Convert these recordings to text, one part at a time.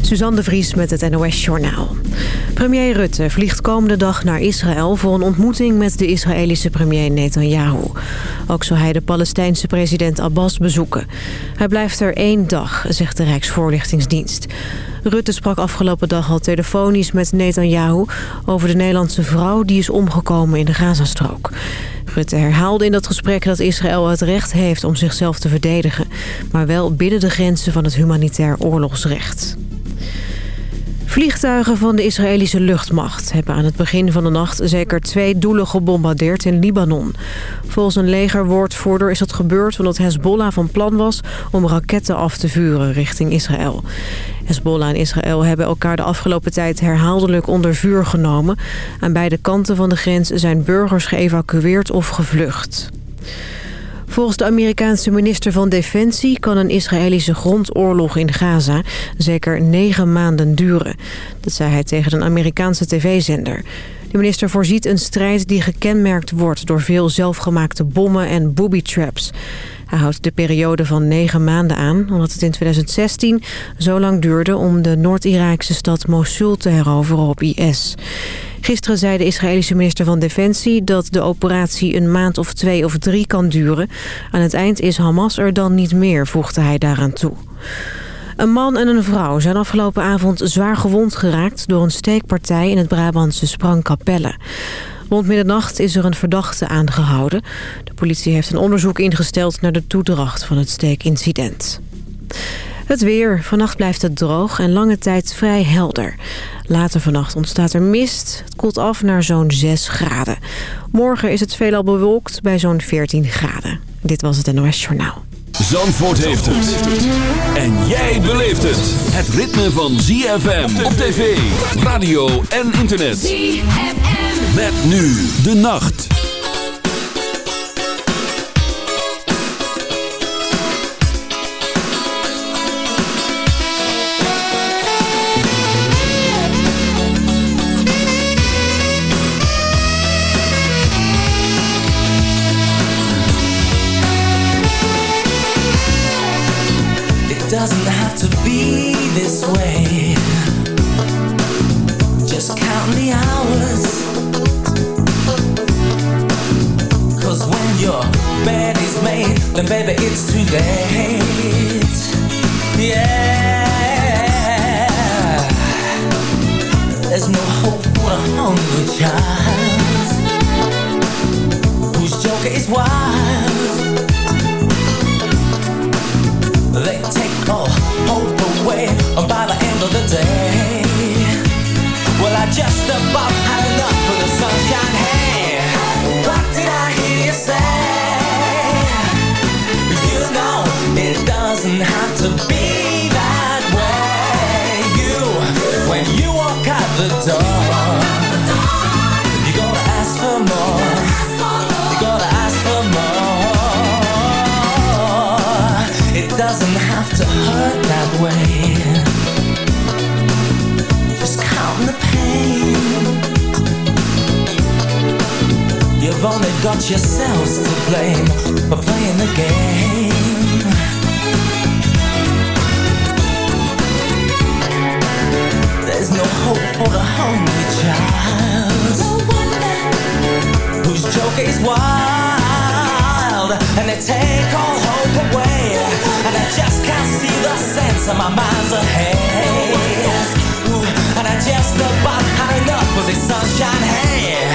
Suzanne de Vries met het NOS Journaal. Premier Rutte vliegt komende dag naar Israël... voor een ontmoeting met de Israëlische premier Netanyahu. Ook zal hij de Palestijnse president Abbas bezoeken. Hij blijft er één dag, zegt de Rijksvoorlichtingsdienst. Rutte sprak afgelopen dag al telefonisch met Netanyahu... over de Nederlandse vrouw die is omgekomen in de Gazastrook. Rutte herhaalde in dat gesprek dat Israël het recht heeft om zichzelf te verdedigen... maar wel binnen de grenzen van het humanitair oorlogsrecht. Vliegtuigen van de Israëlische luchtmacht hebben aan het begin van de nacht zeker twee doelen gebombardeerd in Libanon. Volgens een legerwoordvoerder is dat gebeurd omdat Hezbollah van plan was om raketten af te vuren richting Israël. Hezbollah en Israël hebben elkaar de afgelopen tijd herhaaldelijk onder vuur genomen. Aan beide kanten van de grens zijn burgers geëvacueerd of gevlucht. Volgens de Amerikaanse minister van Defensie kan een Israëlische grondoorlog in Gaza zeker negen maanden duren. Dat zei hij tegen een Amerikaanse tv-zender. De minister voorziet een strijd die gekenmerkt wordt door veel zelfgemaakte bommen en booby-traps. Houdt de periode van negen maanden aan, omdat het in 2016 zo lang duurde om de Noord-Iraakse stad Mosul te heroveren op IS. Gisteren zei de Israëlische minister van Defensie dat de operatie een maand of twee of drie kan duren. Aan het eind is Hamas er dan niet meer, voegde hij daaraan toe. Een man en een vrouw zijn afgelopen avond zwaar gewond geraakt... door een steekpartij in het Brabantse Sprangkapelle. Rond middernacht is er een verdachte aangehouden. De politie heeft een onderzoek ingesteld naar de toedracht van het steekincident. Het weer. Vannacht blijft het droog en lange tijd vrij helder. Later vannacht ontstaat er mist. Het koelt af naar zo'n 6 graden. Morgen is het veelal bewolkt bij zo'n 14 graden. Dit was het NOS Journaal. Zandvoort heeft het. En jij beleeft het. Het ritme van ZFM op tv, radio en internet. ZFM. Met nu de nacht. doesn't have to be hope for the hungry child. Whose joke is wild and they take all hope away. And I just can't see the sense of my mind's ahead. Ooh, and I just about had enough of this sunshine. Hey,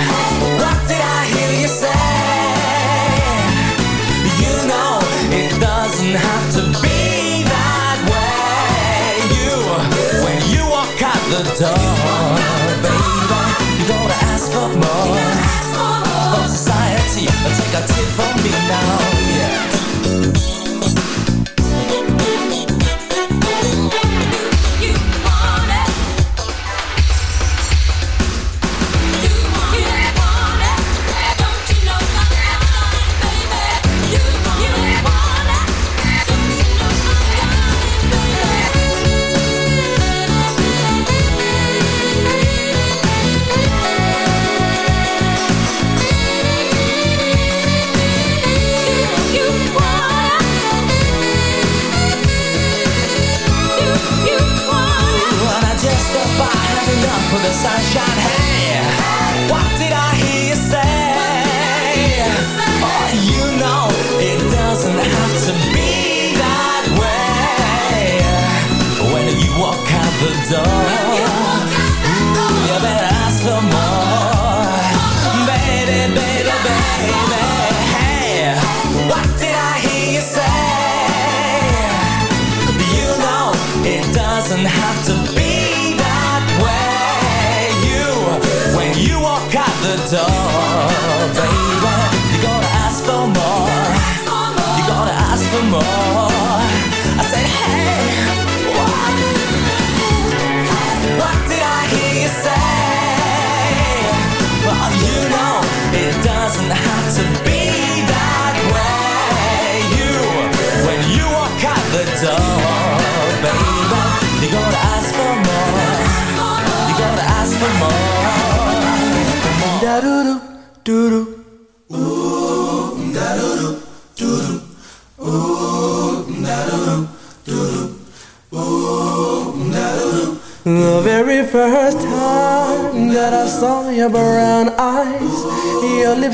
what did I hear you say? You know it doesn't have take a tip me now.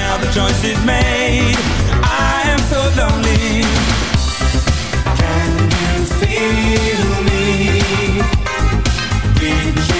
Now the choice is made. I am so lonely. Can you feel me? Reaching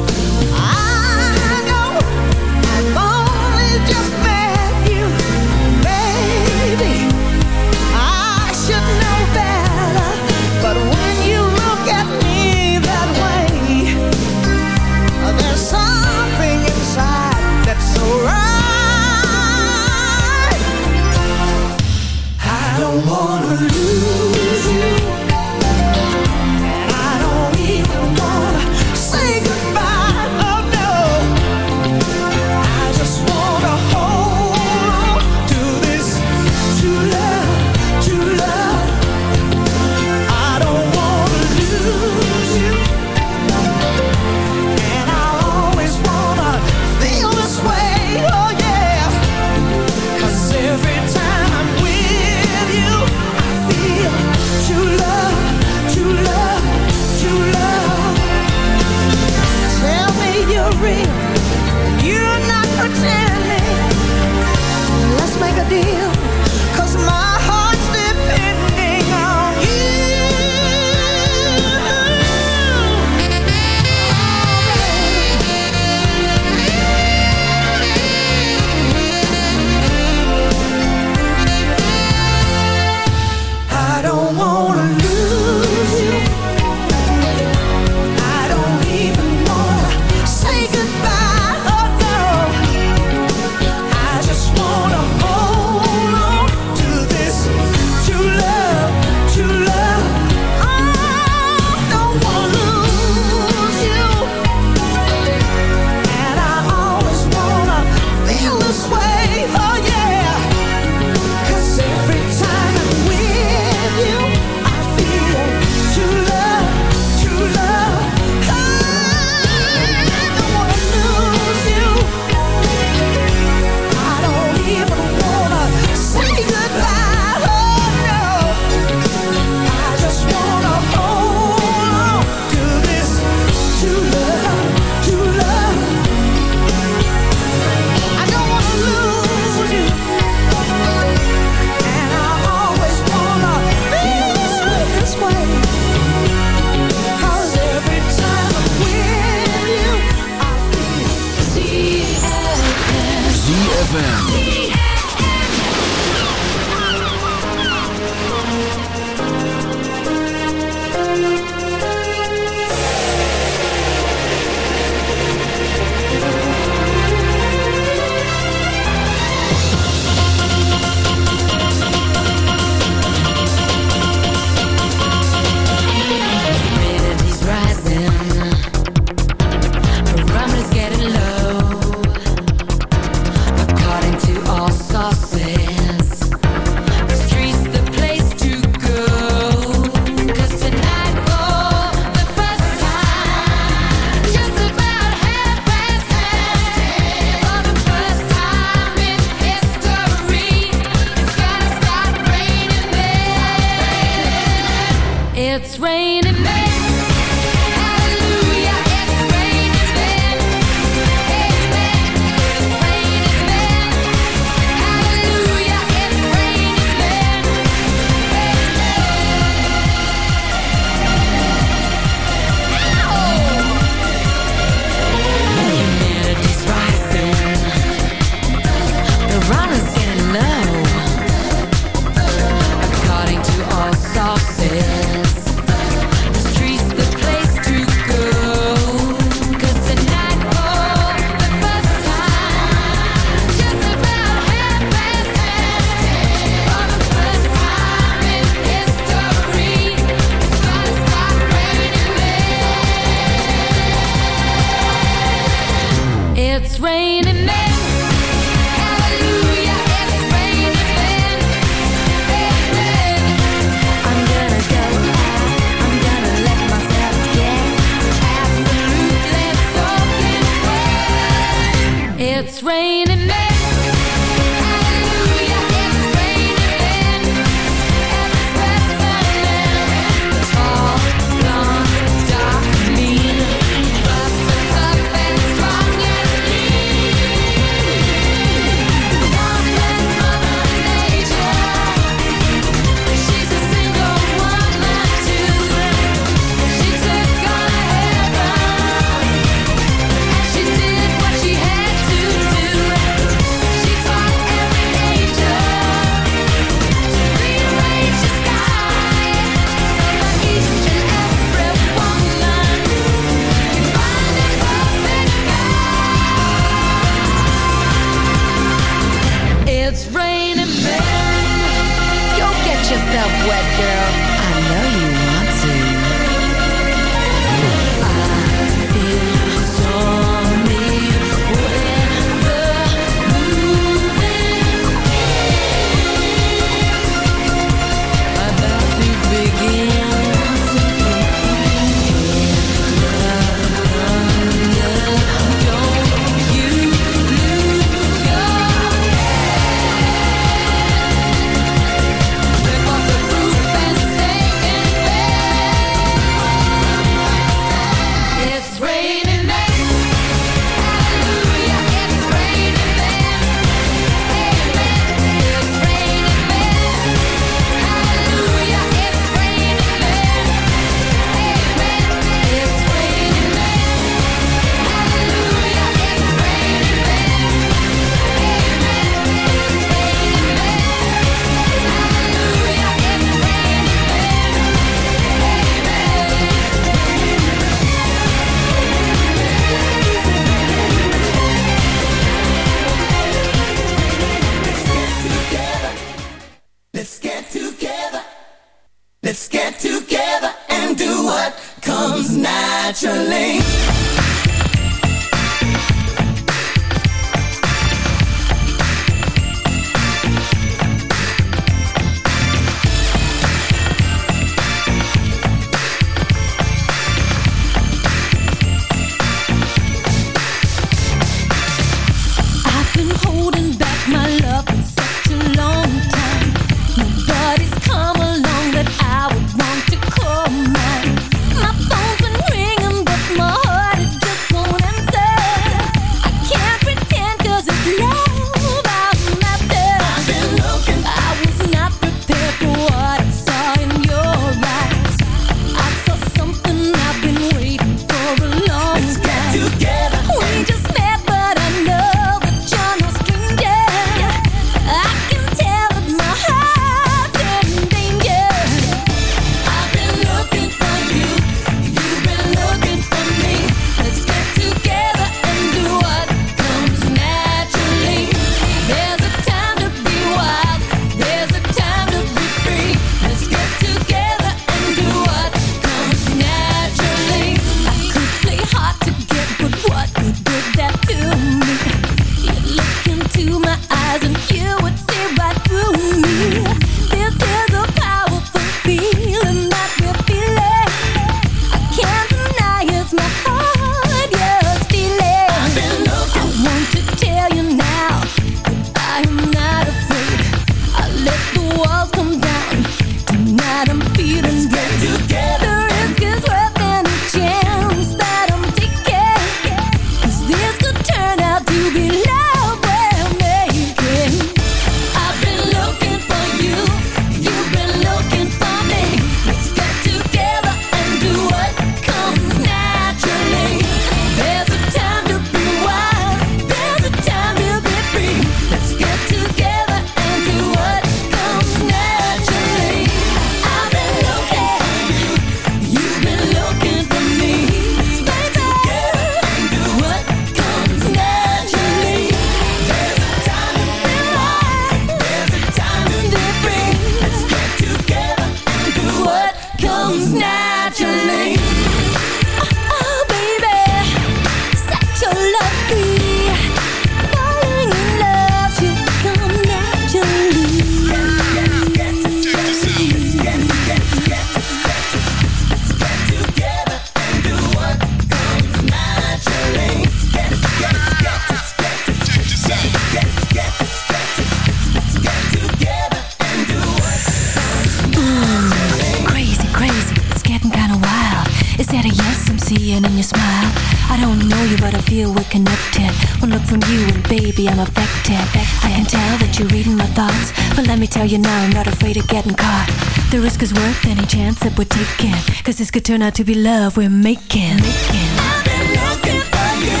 thoughts. But let me tell you now, I'm not afraid of getting caught. The risk is worth any chance that we're taking. Cause this could turn out to be love we're making. making. I've been looking for you.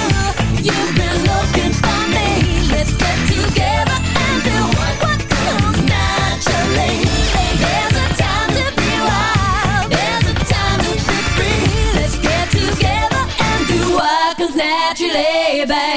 You've been looking for me. Let's get together and do what comes naturally. There's a time to be wild. There's a time to be free. Let's get together and do what comes naturally, baby.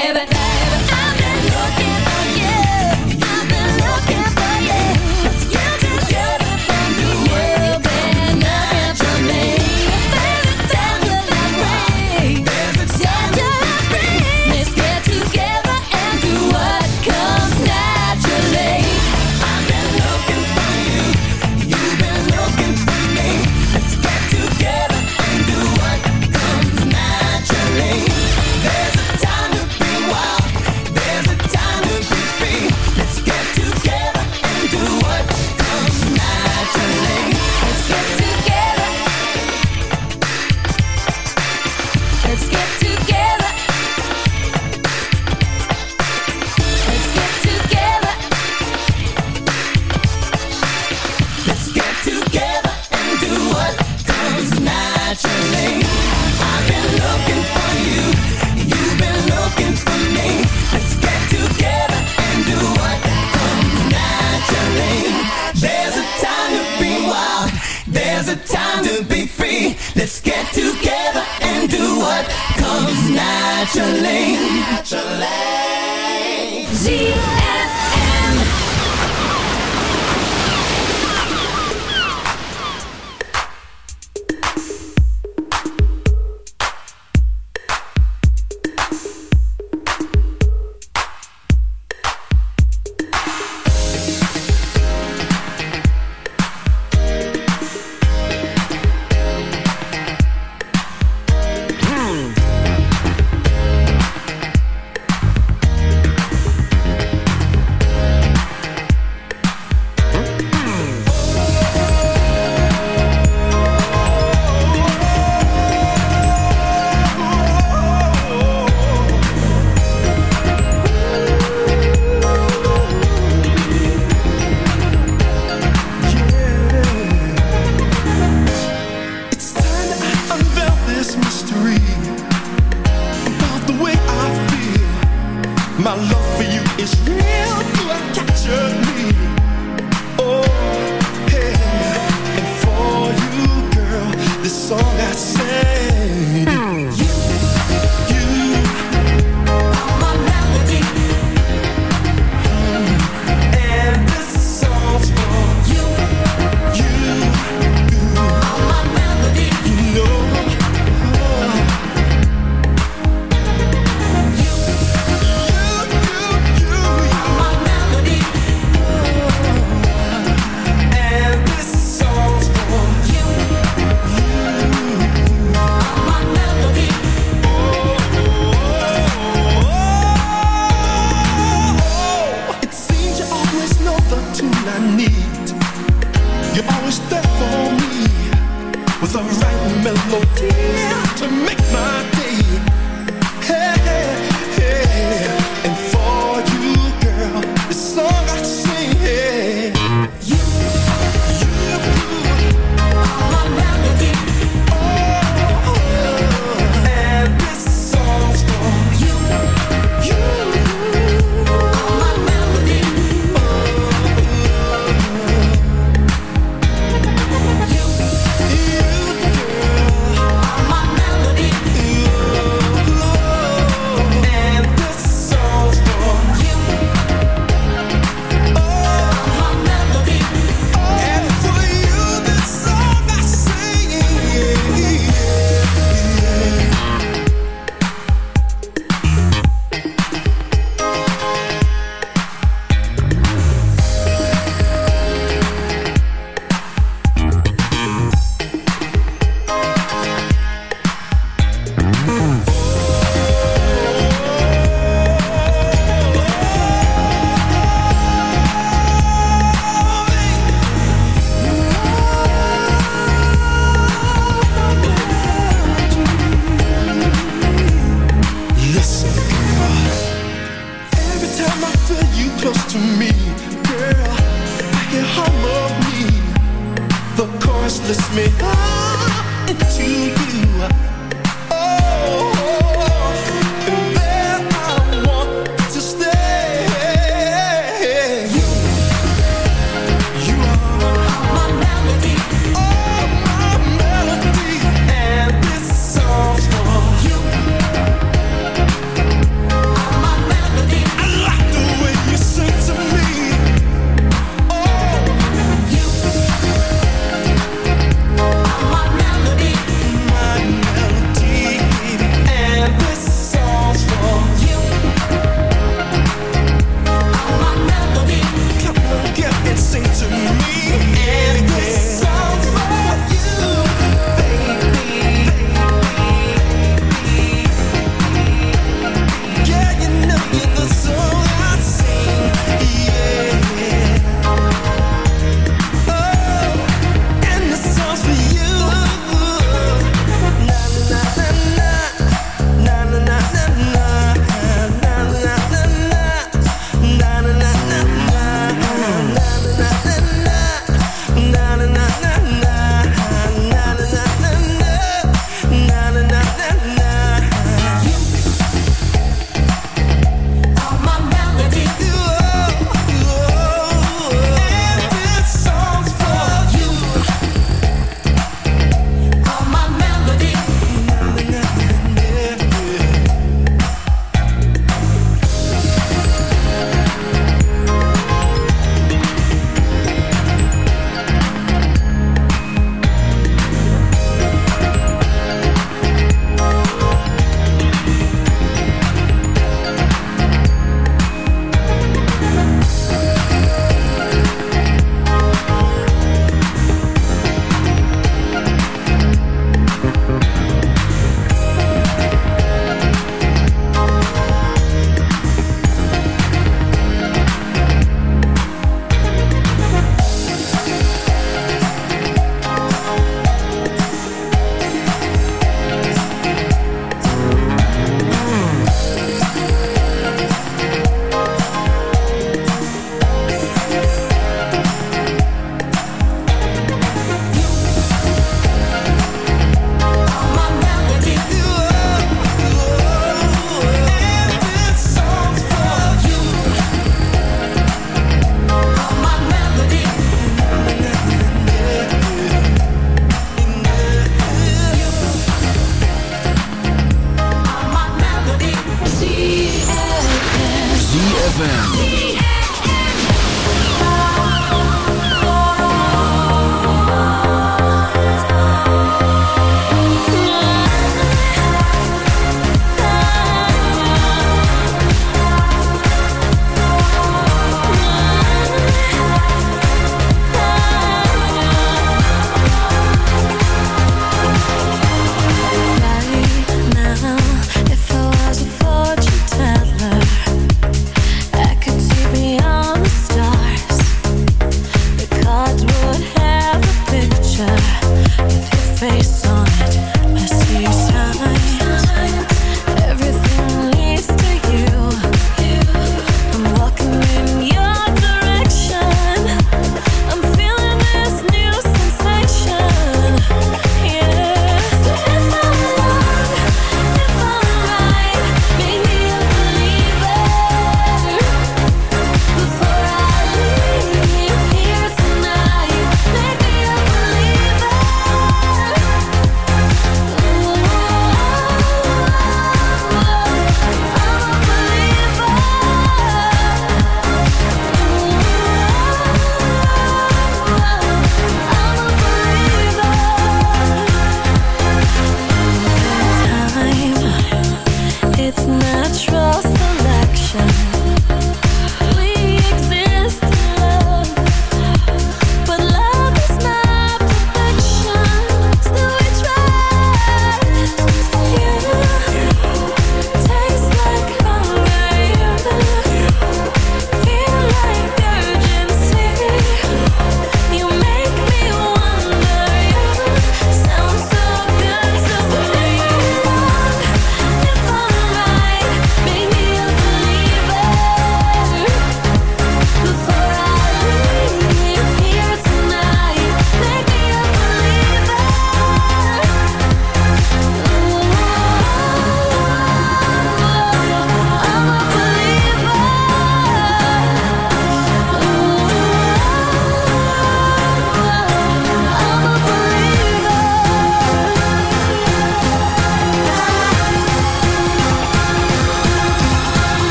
yeah